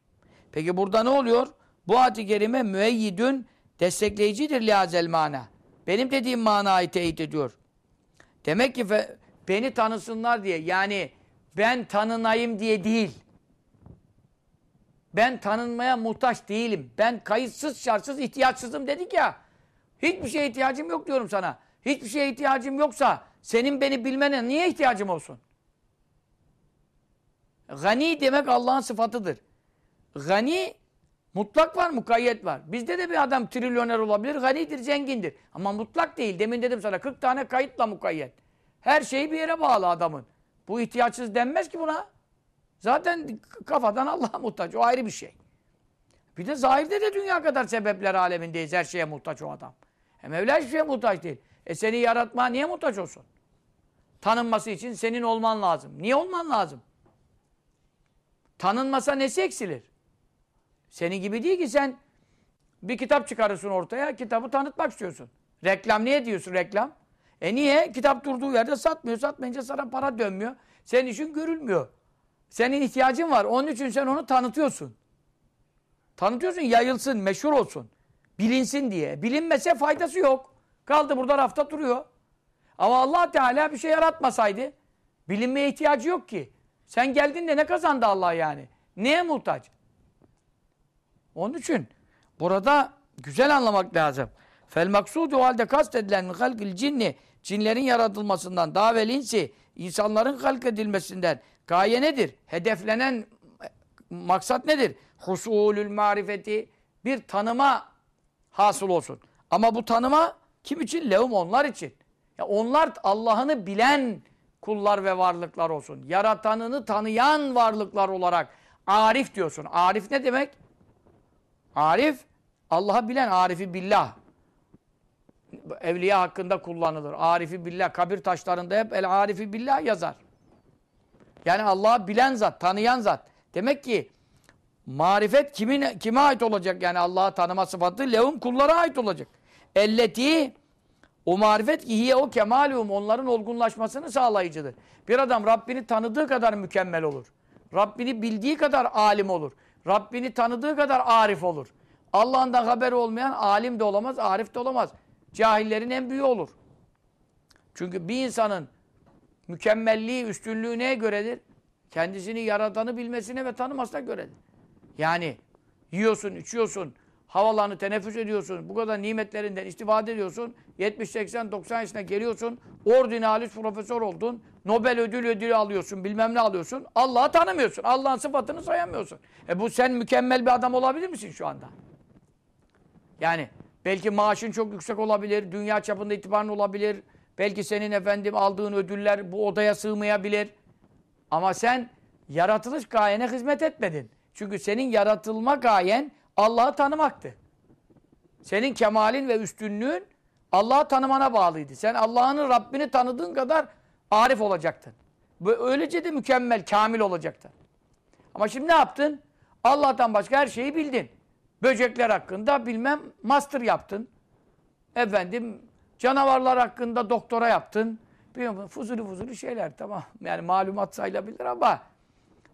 Peki burada ne oluyor? Bu ayet-i kerime müeyyidün destekleyicidir liazel mana. Benim dediğim manayı teyit ediyor. Demek ki beni tanısınlar diye yani ben tanınayım diye değil. Ben tanınmaya muhtaç değilim. Ben kayıtsız şartsız ihtiyaçsızım dedik ya. Hiçbir şeye ihtiyacım yok diyorum sana. Hiçbir şeye ihtiyacım yoksa senin beni bilmene niye ihtiyacım olsun? Gani demek Allah'ın sıfatıdır. Gani mutlak var, mukayyet var. Bizde de bir adam trilyoner olabilir, ganidir, zengindir. Ama mutlak değil. Demin dedim sana 40 tane kayıtla mukayyet. Her şeyi bir yere bağlı adamın. Bu ihtiyaçsız denmez ki buna. Zaten kafadan Allah'a muhtaç. O ayrı bir şey. Bir de zahirde de dünya kadar sebepler alemindeyiz. Her şeye muhtaç o adam. E Mevla hiçbir şeye muhtaç değil. E seni yaratmaya niye muhtaç olsun? Tanınması için senin olman lazım. Niye olman lazım? Tanınmasa nesi eksilir? Senin gibi değil ki sen bir kitap çıkarırsın ortaya, kitabı tanıtmak istiyorsun. Reklam niye diyorsun reklam? E niye? Kitap durduğu yerde satmıyor. Satmayınca sana para dönmüyor. Senin işin görülmüyor. Senin ihtiyacın var. Onun için sen onu tanıtıyorsun. Tanıtıyorsun, yayılsın, meşhur olsun. Bilinsin diye. Bilinmese faydası yok. Kaldı burada rafta duruyor. Ama allah Teala bir şey yaratmasaydı bilinmeye ihtiyacı yok ki. Sen geldin de ne kazandı Allah yani? Neye muhtaç? Onun için burada güzel anlamak lazım. Fel maksudu halde kastedilen halkil cinni cinlerin yaratılmasından daha velinsi insanların halk edilmesinden gaye nedir? Hedeflenen maksat nedir? Husulül marifeti bir tanıma hasıl olsun. Ama bu tanıma kim için? Levum onlar için. Ya onlar Allah'ını bilen kullar ve varlıklar olsun. Yaratanını tanıyan varlıklar olarak arif diyorsun. Arif ne demek? Arif, Allah'ı bilen arifi billah. Evliya hakkında kullanılır. Arifi billah. Kabir taşlarında hep el arifi billah yazar. Yani Allah'ı bilen zat, tanıyan zat. Demek ki marifet kimin, kime ait olacak? Yani Allah'ı tanıma sıfatı lehum kullara ait olacak. Elleti o marifet ki hiye o kemalum onların olgunlaşmasını sağlayıcıdır. Bir adam Rabbini tanıdığı kadar mükemmel olur. Rabbini bildiği kadar alim olur. Rabbini tanıdığı kadar arif olur. Allah'ından haberi olmayan alim de olamaz, arif de olamaz. Cahillerin en büyüğü olur. Çünkü bir insanın mükemmelliği, üstünlüğü neye göredir? Kendisini yaratanı bilmesine ve tanımasına göredir. Yani yiyorsun, içiyorsun, havalarını teneffüs ediyorsun, bu kadar nimetlerinden istifade ediyorsun, 70, 80, 90 yaşına geliyorsun, ordinalis profesör oldun, Nobel ödül ödülü alıyorsun, bilmem ne alıyorsun, Allah'ı tanımıyorsun, Allah'ın sıfatını sayamıyorsun. E bu sen mükemmel bir adam olabilir misin şu anda? Yani belki maaşın çok yüksek olabilir, dünya çapında itibarın olabilir, belki senin efendim aldığın ödüller bu odaya sığmayabilir. Ama sen yaratılış gayene hizmet etmedin. Çünkü senin yaratılma gayen Allah'ı tanımaktı. Senin kemalin ve üstünlüğün Allah'ı tanımana bağlıydı. Sen Allah'ın Rabbini tanıdığın kadar arif olacaktın. Öylece de mükemmel, kamil olacaktın. Ama şimdi ne yaptın? Allah'tan başka her şeyi bildin. Böcekler hakkında bilmem master yaptın. Efendim canavarlar hakkında doktora yaptın. Bilmiyorum fuzuli fuzuli şeyler tamam. Yani malumat sayılabilir ama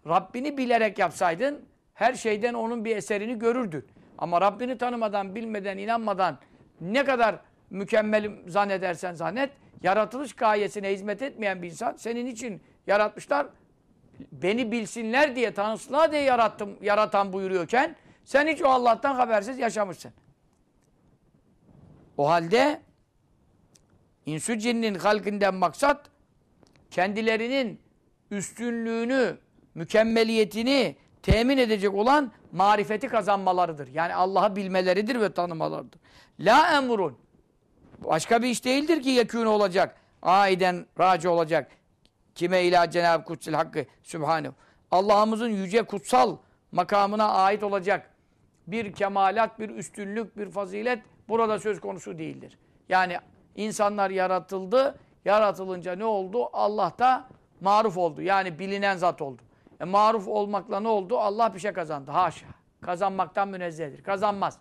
Rabbini bilerek yapsaydın her şeyden onun bir eserini görürdün. Ama Rabbini tanımadan, bilmeden, inanmadan ne kadar mükemmel zannedersen zannet, yaratılış gayesine hizmet etmeyen bir insan senin için yaratmışlar. Beni bilsinler diye, tanısınlar diye yarattım, yaratan buyuruyorken sen hiç o Allah'tan habersiz yaşamışsın. O halde insü cinnin halkinden maksat kendilerinin üstünlüğünü, mükemmeliyetini temin edecek olan marifeti kazanmalarıdır. Yani Allah'ı bilmeleridir ve tanımalarıdır. La emrun. Başka bir iş değildir ki yekûne olacak. Aiden raci olacak. Kime ila Cenab-ı Kutsil Hakkı Sübhanehu. Allah'ımızın yüce kutsal makamına ait olacak bir kemalat, bir üstünlük, bir fazilet burada söz konusu değildir. Yani insanlar yaratıldı, yaratılınca ne oldu? Allah da maruf oldu. Yani bilinen zat oldu. E, maruf olmakla ne oldu? Allah bir şey kazandı. Haşa. Kazanmaktan münezzehdir. Kazanmaz.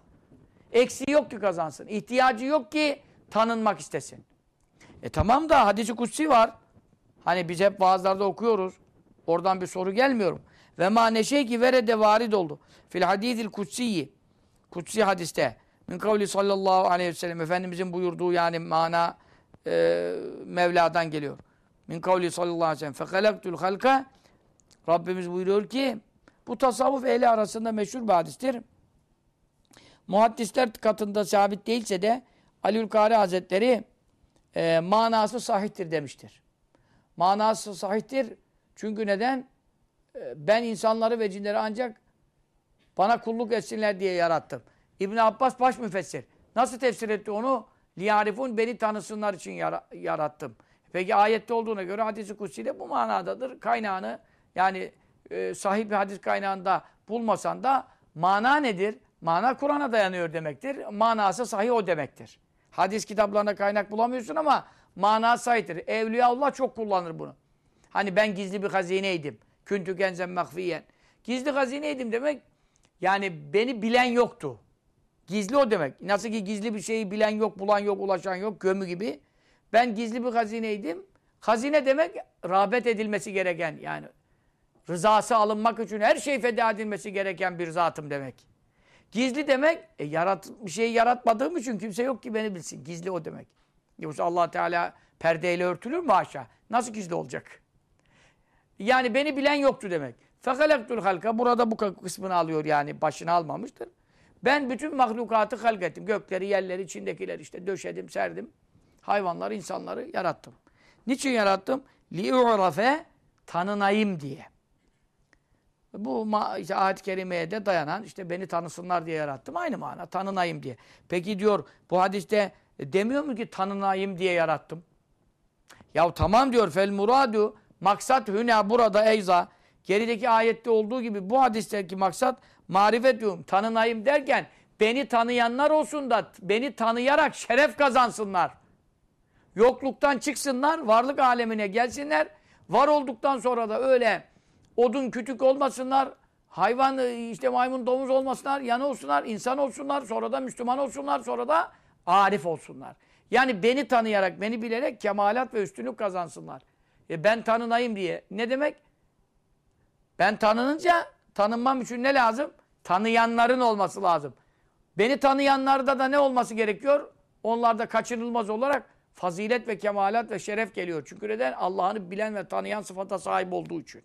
Eksiği yok ki kazansın. İhtiyacı yok ki tanınmak istesin. E tamam da hadisi kutsi var. Hani biz hep vaazlarda okuyoruz. Oradan bir soru gelmiyor? Ve ma neşe ki verede varid oldu. Fil hadidil kutsiyi. Kutsi hadiste. Min kavli sallallahu aleyhi ve sellem. Efendimizin buyurduğu yani mana e, Mevla'dan geliyor. Min kavli sallallahu aleyhi ve sellem. Fekalektul halka Rabbimiz buyuruyor ki bu tasavvuf ehli arasında meşhur bir hadistir. Muhaddisler katında sabit değilse de Aliül Kari Hazretleri e, manası sahihtir demiştir. Manası sahihtir. Çünkü neden? E, ben insanları ve cinleri ancak bana kulluk etsinler diye yarattım. İbn Abbas baş müfessir. Nasıl tefsir etti onu? Liyarifun beni tanısınlar için yarattım. Peki ayette olduğuna göre hadisi kutsi de bu manadadır. Kaynağını yani e, sahih bir hadis kaynağında bulmasan da mana nedir? Mana Kur'an'a dayanıyor demektir. Manası sahih o demektir. Hadis kitaplarında kaynak bulamıyorsun ama mana sahihtir. Evliyaullah çok kullanır bunu. Hani ben gizli bir hazineydim. Küntü kenzen mahfiyen. Gizli hazineydim demek yani beni bilen yoktu. Gizli o demek. Nasıl ki gizli bir şeyi bilen yok, bulan yok, ulaşan yok, gömü gibi. Ben gizli bir hazineydim. Hazine demek rağbet edilmesi gereken yani rızası alınmak için her şey feda edilmesi gereken bir zatım demek. Gizli demek e, yarat, bir şeyi yaratmadığım için kimse yok ki beni bilsin. Gizli o demek. Yoksa allah Teala perdeyle örtülür mü aşağı? Nasıl gizli olacak? Yani beni bilen yoktu demek. Fekalektul halka burada bu kısmını alıyor yani başını almamıştır. Ben bütün mahlukatı halk ettim. Gökleri, yerleri, içindekileri işte döşedim, serdim. Hayvanları, insanları yarattım. Niçin yarattım? Li'u'rafe tanınayım diye. Bu işte ayet-i kerimeye de dayanan işte beni tanısınlar diye yarattım. Aynı mana tanınayım diye. Peki diyor bu hadiste demiyor mu ki tanınayım diye yarattım? Ya tamam diyor fel muradu maksat hüna burada eyza gerideki ayette olduğu gibi bu hadisteki maksat marifet tanınayım derken beni tanıyanlar olsun da beni tanıyarak şeref kazansınlar. Yokluktan çıksınlar, varlık alemine gelsinler. Var olduktan sonra da öyle odun kütük olmasınlar, hayvan işte maymun domuz olmasınlar, yanı olsunlar, insan olsunlar, sonra da Müslüman olsunlar, sonra da arif olsunlar. Yani beni tanıyarak, beni bilerek kemalat ve üstünlük kazansınlar. E ben tanınayım diye. Ne demek? Ben tanınınca tanınmam için ne lazım? Tanıyanların olması lazım. Beni tanıyanlarda da ne olması gerekiyor? Onlarda kaçınılmaz olarak fazilet ve kemalat ve şeref geliyor. Çünkü neden? Allah'ını bilen ve tanıyan sıfata sahip olduğu için.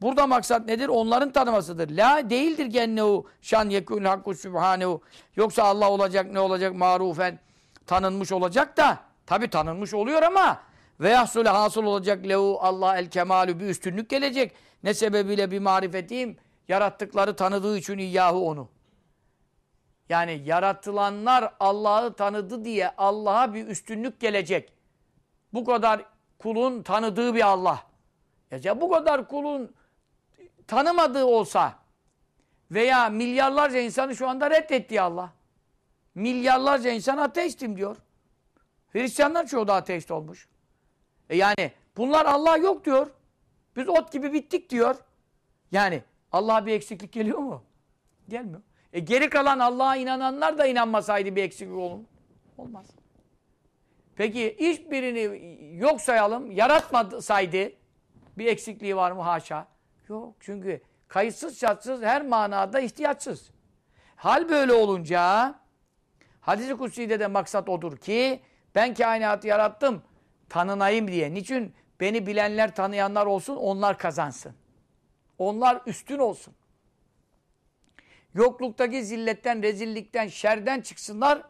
Burada maksat nedir? Onların tanımasıdır. La değildir gennehu şan yekûn hakku sübhanehu. Yoksa Allah olacak ne olacak marufen tanınmış olacak da tabi tanınmış oluyor ama ve yahsule hasıl olacak lehu Allah el kemalü bir üstünlük gelecek. Ne sebebiyle bir marifetiyim yarattıkları tanıdığı için iyyahu onu. Yani yaratılanlar Allah'ı tanıdı diye Allah'a bir üstünlük gelecek. Bu kadar kulun tanıdığı bir Allah. Ya bu kadar kulun tanımadığı olsa veya milyarlarca insanı şu anda reddettiği Allah. Milyarlarca insan ateistim diyor. Hristiyanlar çoğu da ateist olmuş. E yani bunlar Allah yok diyor. Biz ot gibi bittik diyor. Yani Allah'a bir eksiklik geliyor mu? Gelmiyor. E geri kalan Allah'a inananlar da inanmasaydı bir eksiklik olur? Olmaz. Peki hiçbirini yok sayalım, yaratmasaydı bir eksikliği var mı? Haşa. Yok. Çünkü kayıtsız şartsız her manada ihtiyaçsız. Hal böyle olunca hadis-i kutsi'de de maksat odur ki ben kainatı yarattım tanınayım diye. Niçin? Beni bilenler, tanıyanlar olsun, onlar kazansın. Onlar üstün olsun. Yokluktaki zilletten, rezillikten, şerden çıksınlar,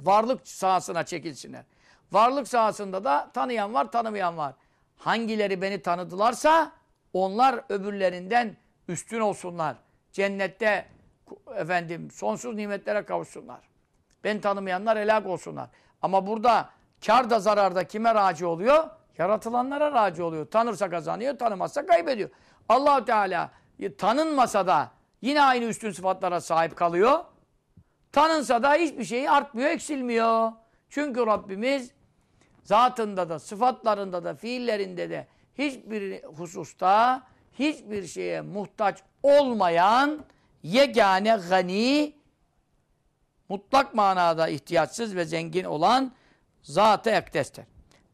varlık sahasına çekilsinler. Varlık sahasında da tanıyan var, tanımayan var. Hangileri beni tanıdılarsa onlar öbürlerinden üstün olsunlar. Cennette efendim sonsuz nimetlere kavuşsunlar. Beni tanımayanlar helak olsunlar. Ama burada kar da zarar da kime raci oluyor? Yaratılanlara raci oluyor. Tanırsa kazanıyor, tanımazsa kaybediyor. allah Teala tanınmasa da yine aynı üstün sıfatlara sahip kalıyor. Tanınsa da hiçbir şey artmıyor, eksilmiyor. Çünkü Rabbimiz zatında da, sıfatlarında da, fiillerinde de hiçbir hususta hiçbir şeye muhtaç olmayan yegane gani mutlak manada ihtiyaçsız ve zengin olan zat-ı ekdestir.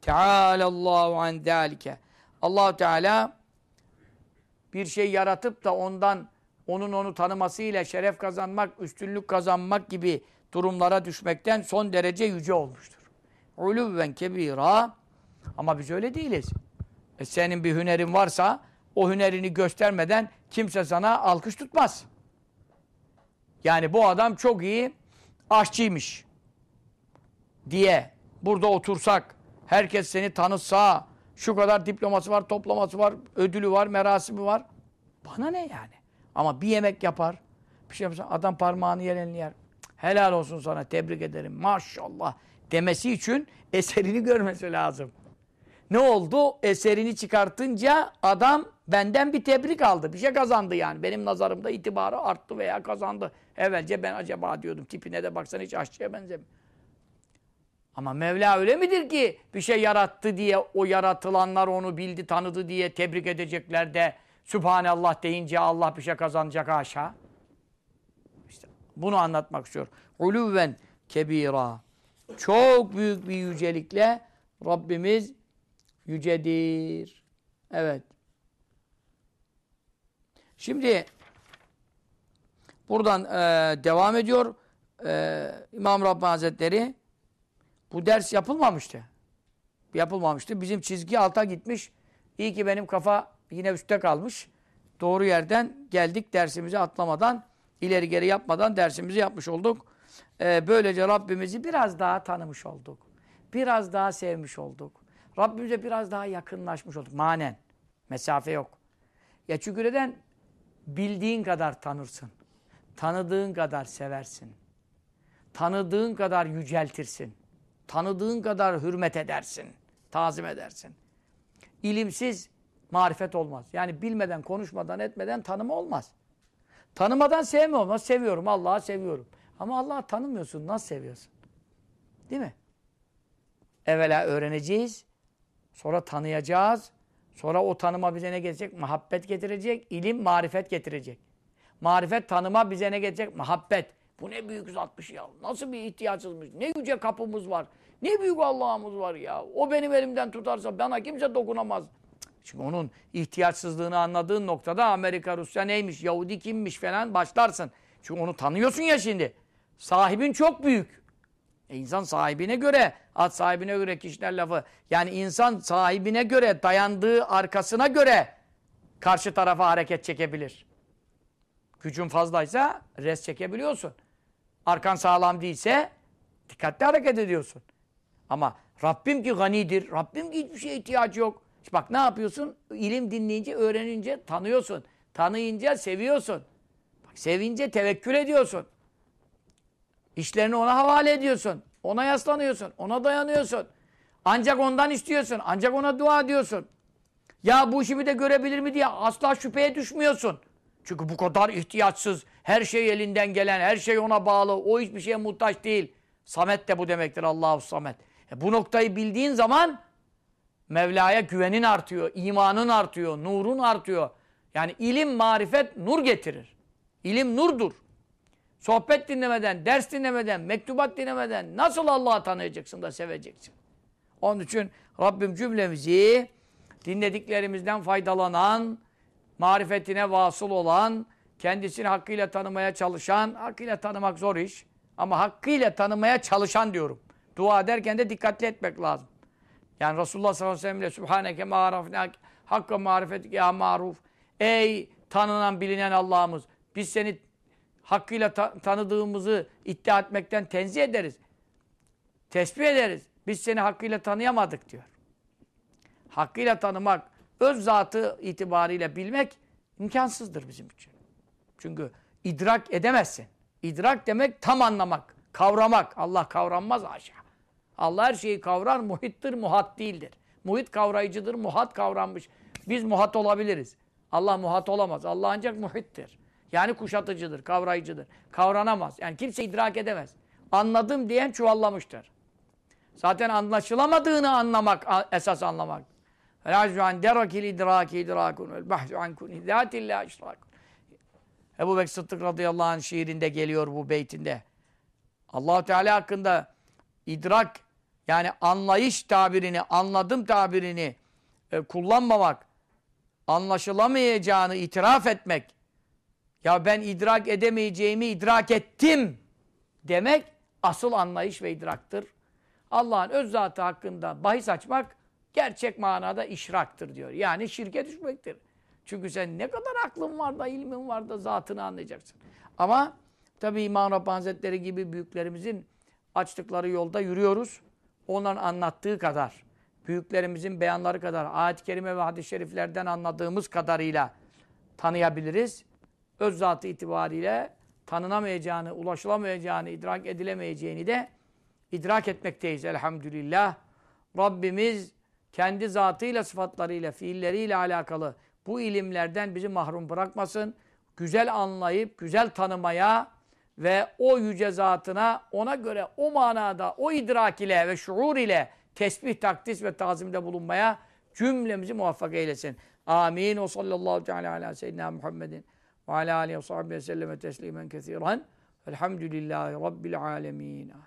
Teâlallâhu an zâlike. allah Teala bir şey yaratıp da ondan onun onu tanımasıyla şeref kazanmak, üstünlük kazanmak gibi durumlara düşmekten son derece yüce olmuştur. Uluvven kebira ama biz öyle değiliz. E senin bir hünerin varsa o hünerini göstermeden kimse sana alkış tutmaz. Yani bu adam çok iyi aşçıymış diye burada otursak, herkes seni tanıtsa, şu kadar diploması var, toplaması var, ödülü var, merasimi var. Bana ne yani? Ama bir yemek yapar, bir şey yapar, adam parmağını yer yer. Helal olsun sana, tebrik ederim, maşallah demesi için eserini görmesi lazım. Ne oldu? Eserini çıkartınca adam benden bir tebrik aldı. Bir şey kazandı yani. Benim nazarımda itibarı arttı veya kazandı. Evvelce ben acaba diyordum tipine de baksan hiç aşçıya benzemiyor. Ama Mevla öyle midir ki bir şey yarattı diye o yaratılanlar onu bildi, tanıdı diye tebrik edecekler de Sübhanallah deyince Allah bir şey kazanacak haşa. İşte bunu anlatmak istiyor. Uluven kebira. Çok büyük bir yücelikle Rabbimiz yücedir. Evet. Şimdi buradan e, devam ediyor e, İmam Rabbani Hazretleri bu ders yapılmamıştı. Yapılmamıştı. Bizim çizgi alta gitmiş. İyi ki benim kafa yine üstte kalmış. Doğru yerden geldik dersimizi atlamadan, ileri geri yapmadan dersimizi yapmış olduk. Ee, böylece Rabbimizi biraz daha tanımış olduk. Biraz daha sevmiş olduk. Rabbimize biraz daha yakınlaşmış olduk. Manen. Mesafe yok. Ya çünkü neden? Bildiğin kadar tanırsın. Tanıdığın kadar seversin. Tanıdığın kadar yüceltirsin. Tanıdığın kadar hürmet edersin. Tazim edersin. İlimsiz marifet olmaz. Yani bilmeden, konuşmadan, etmeden tanıma olmaz. Tanımadan sevme olmaz. Seviyorum, Allah'ı seviyorum. Ama Allah'ı tanımıyorsun, nasıl seviyorsun? Değil mi? Evvela öğreneceğiz. Sonra tanıyacağız. Sonra o tanıma bize ne gelecek? Muhabbet getirecek. ilim marifet getirecek. Marifet tanıma bize ne gelecek? Muhabbet. Bu ne büyük zatmış ya. Nasıl bir ihtiyacımız, ne yüce kapımız var. Ne büyük Allah'ımız var ya. O benim elimden tutarsa bana kimse dokunamaz. Çünkü onun ihtiyaçsızlığını anladığın noktada Amerika, Rusya neymiş, Yahudi kimmiş falan başlarsın. Çünkü onu tanıyorsun ya şimdi. Sahibin çok büyük. E insan sahibine göre, at sahibine göre kişiler lafı. Yani insan sahibine göre, dayandığı arkasına göre karşı tarafa hareket çekebilir. Gücün fazlaysa res çekebiliyorsun. Arkan sağlam değilse dikkatli hareket ediyorsun. Ama Rabbim ki ganidir, Rabbim ki hiçbir şeye ihtiyacı yok. İşte bak ne yapıyorsun? İlim dinleyince, öğrenince tanıyorsun. Tanıyınca seviyorsun. Bak, sevince tevekkül ediyorsun. İşlerini ona havale ediyorsun. Ona yaslanıyorsun. Ona dayanıyorsun. Ancak ondan istiyorsun. Ancak ona dua ediyorsun. Ya bu işimi de görebilir mi diye asla şüpheye düşmüyorsun. Çünkü bu kadar ihtiyaçsız, her şey elinden gelen, her şey ona bağlı, o hiçbir şeye muhtaç değil. Samet de bu demektir Allahu Samet. E bu noktayı bildiğin zaman Mevla'ya güvenin artıyor, imanın artıyor, nurun artıyor. Yani ilim, marifet nur getirir. İlim nurdur. Sohbet dinlemeden, ders dinlemeden, mektubat dinlemeden nasıl Allah'ı tanıyacaksın da seveceksin? Onun için Rabbim cümlemizi dinlediklerimizden faydalanan, marifetine vasıl olan, kendisini hakkıyla tanımaya çalışan, hakkıyla tanımak zor iş ama hakkıyla tanımaya çalışan diyorum. Dua ederken de dikkatli etmek lazım. Yani Resulullah sallallahu aleyhi ve sellem Sübhaneke ma'arafna hakka marifetik ya maruf. Ey tanınan bilinen Allah'ımız biz seni hakkıyla ta tanıdığımızı iddia etmekten tenzih ederiz. Tesbih ederiz. Biz seni hakkıyla tanıyamadık diyor. Hakkıyla tanımak, öz zatı itibariyle bilmek imkansızdır bizim için. Çünkü idrak edemezsin. İdrak demek tam anlamak, kavramak. Allah kavranmaz haşa. Allah her şeyi kavrar, muhittir, muhat değildir. Muhit kavrayıcıdır, muhat kavranmış. Biz muhat olabiliriz. Allah muhat olamaz. Allah ancak muhittir. Yani kuşatıcıdır, kavrayıcıdır. Kavranamaz. Yani kimse idrak edemez. Anladım diyen çuvallamıştır. Zaten anlaşılamadığını anlamak esas anlamak. Felâcu an derakil idraki idrakun vel bahsu an işrakun. Ebu Bekir Sıddık radıyallahu anh şiirinde geliyor bu beytinde. allah Teala hakkında idrak yani anlayış tabirini, anladım tabirini e, kullanmamak, anlaşılamayacağını itiraf etmek, ya ben idrak edemeyeceğimi idrak ettim demek asıl anlayış ve idraktır. Allah'ın öz zatı hakkında bahis açmak gerçek manada işraktır diyor. Yani şirke düşmektir. Çünkü sen ne kadar aklın var da ilmin var da zatını anlayacaksın. Ama tabi İmam Rabbani Hazretleri gibi büyüklerimizin açtıkları yolda yürüyoruz. Onların anlattığı kadar, büyüklerimizin beyanları kadar, ayet-i kerime ve hadis-i şeriflerden anladığımız kadarıyla tanıyabiliriz. Öz zatı itibariyle tanınamayacağını, ulaşılamayacağını, idrak edilemeyeceğini de idrak etmekteyiz elhamdülillah. Rabbimiz kendi zatıyla, sıfatlarıyla, fiilleriyle alakalı bu ilimlerden bizi mahrum bırakmasın. Güzel anlayıp, güzel tanımaya ve o yüce zatına ona göre o manada, o idrak ile ve şuur ile tesbih, takdis ve tazimde bulunmaya cümlemizi muvaffak eylesin. Amin. O sallallahu teala ala seyyidina Muhammedin ve ala aleyhi ve sahibi ve selleme teslimen kethiren. Elhamdülillahi Rabbil alemin. Amin.